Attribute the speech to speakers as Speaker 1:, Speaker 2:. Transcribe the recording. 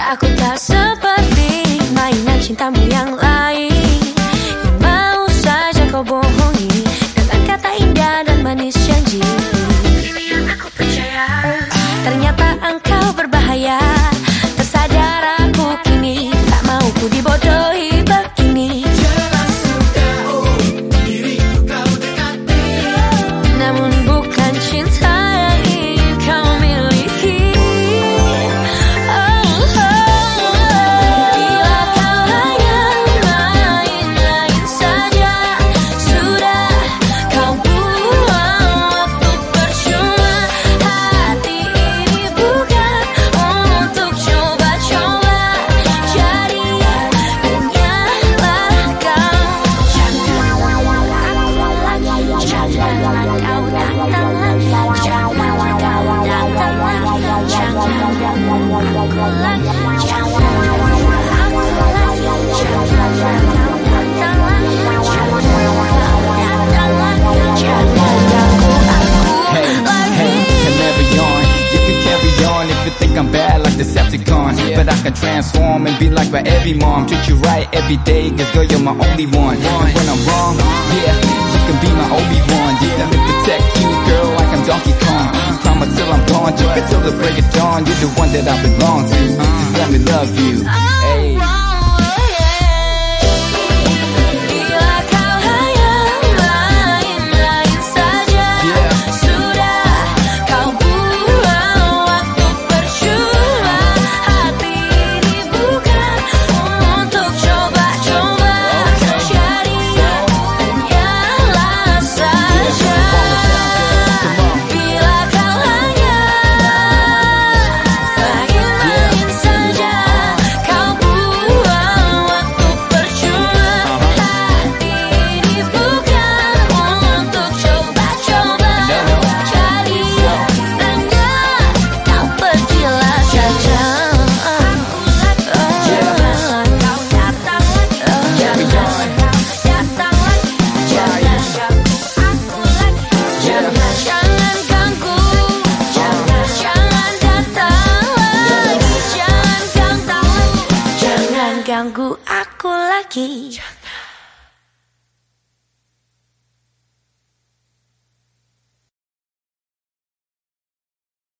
Speaker 1: Aku tak seperti mainan cintamu yang lain. Yang mau saja kau bohongi Dengan kata indah dan manis janji. Ini yang aku percaya Ternyata engkau berbahaya. Tersadar aku kini Tak mau ku dibodohi
Speaker 2: think I'm bad like Decepticon. But I can transform and be like my every mom. Treat you right every day, cause girl, you're my only one. And when I'm wrong, yeah, till I'm gone, until the break of dawn. You're the one that I belong to. Just let me love you.
Speaker 1: Ganggu aku lagi